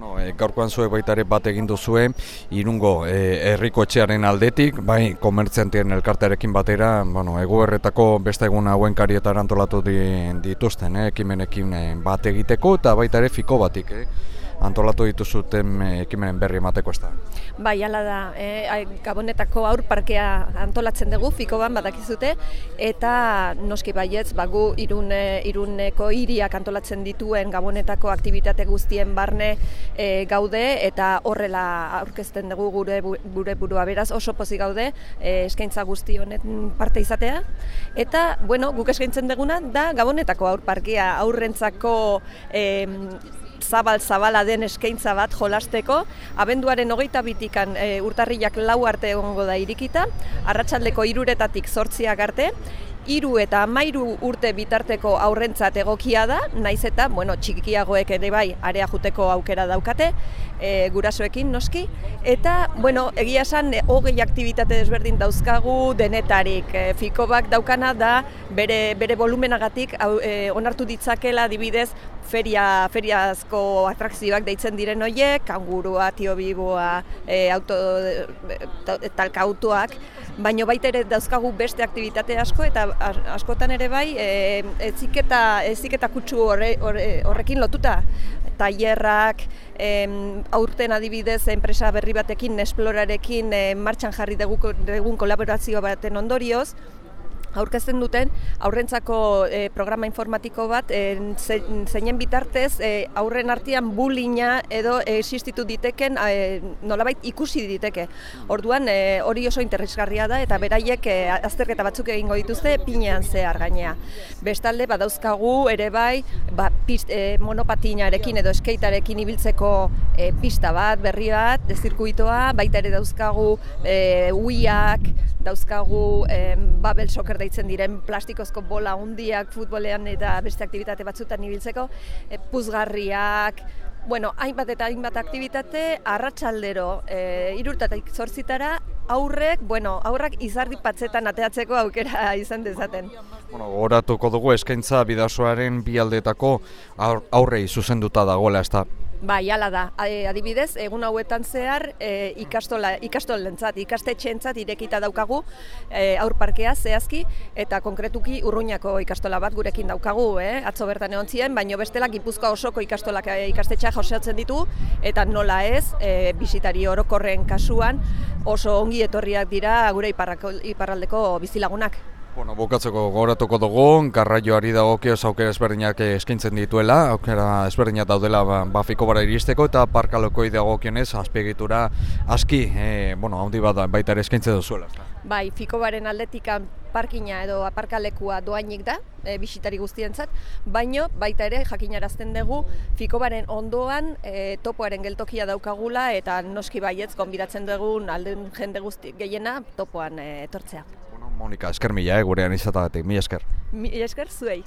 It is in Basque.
Bueno, e, gaurkoan zue baita ere bat egin duzue, irungo e, herriko etxearen aldetik, bai, komertziantien elkartearekin batera, bueno, eguerretako beste egun hauen karietar antolatu di, dituzten, eh, ekimenekin eh, bat egiteko, eta baita ere fiko batik, eh, antolatu dituzuten eh, ekimenen berri emateko ez da. Bai, hala da, e, Gabonetako aur parkea antolatzen dugu, fiko ban badakizute, eta noski baietz, bagu irune, iruneko hiriak antolatzen dituen Gabonetako aktivitate guztien barne e, gaude, eta horrela aurkezten dugu gure, gure burua beraz oso pozik gaude e, eskaintza guzti honen parte izatea. Eta, bueno, guk eskaintzen duguna da Gabonetako aur parkea aurrentzako e, zabal zabala den eskaintza bat jolasteko. Abenduaren hogeita bitikan e, urtarriak lau arte egongo da irikita, arratsaldeko iruretatik zortziak arte, hiru eta hamairu urte bitarteko aurrentzat egokia da, naiz eta, bueno, txikiagoek ere bai, area juteko aukera daukate, e, gurasoekin noski, eta, bueno, egia esan, hogei aktivitate desberdin dauzkagu denetarik. E, Fikobak daukana da, bere, bere volumenagatik e, onartu ditzakela, adibidez, feria, feriazko atrakzioak deitzen diren horiek, kangurua, tio biboa, e, auto, e, talka autoak, baino baita ere dauzkagu beste aktivitate asko eta askotan ere bai e, eziketa eziketa kutsu horre, horrekin lotuta. Tailerrak aurten adibidez enpresa berri batekin esplorarekin e, martxan jarri dugun kolaborazio baten ondorioz aurkezten duten aurrentzako e, programa informatiko bat e, zeinen bitartez e, aurren artean bulina edo existitu diteken e, nolabait ikusi diteke. Orduan e, hori oso interesgarria da eta beraiek e, azterketa batzuk egingo dituzte pinean zehar gainea. Bestalde badauzkagu ere bai ba, pist, e, monopatinarekin edo eskeitarekin ibiltzeko e, pista bat, berri bat, zirkuitoa, baita ere dauzkagu e, uiak, dauzkagu em, babel soccer deitzen diren plastikozko bola hundiak futbolean eta beste aktivitate batzutan ibiltzeko, e, puzgarriak, bueno, hainbat eta hainbat aktivitate arratsaldero e, irurtatik zortzitara aurrek, bueno, aurrak izardi patzetan ateatzeko aukera izan dezaten. Bueno, oratuko dugu eskaintza bidasoaren bi aldetako aurrei zuzenduta dagoela, ez da Bai, ala da. Adibidez, egun hauetan zehar e, ikastola, ikastolentzat, ikastetxeentzat irekita daukagu e, aur parkea zehazki eta konkretuki urruñako ikastola bat gurekin daukagu, eh? atzo bertan egon ziren, baino bestela Gipuzkoa osoko ikastolak e, ikastetxea joseatzen ditu eta nola ez, e, bisitari orokorren kasuan oso ongi etorriak dira gure iparraldeko bizilagunak. Bueno, bukatzeko goratuko dugu, garraioari dagokio aukera ezberdinak eskaintzen dituela, aukera ezberdinak daudela ba, ba fiko bara iristeko eta parkalokoi dagokionez azpiegitura aski, e, bueno, handi bat baita ere eskaintzen duzuela. Bai, fiko baren aldetikan parkina edo aparkalekua doainik da, e, bisitari guztientzat, baino baita ere jakinarazten dugu fikobaren ondoan e, topoaren geltokia daukagula eta noski baietz konbidatzen dugu alden jende guzti gehiena topoan etortzea. Monika, esker mila, eh, gurean izatagatik, mila esker. Mila esker zuei.